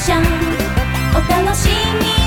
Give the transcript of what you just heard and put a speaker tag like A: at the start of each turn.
A: ション。お楽しみに。